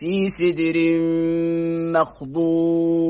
في سدر مخضور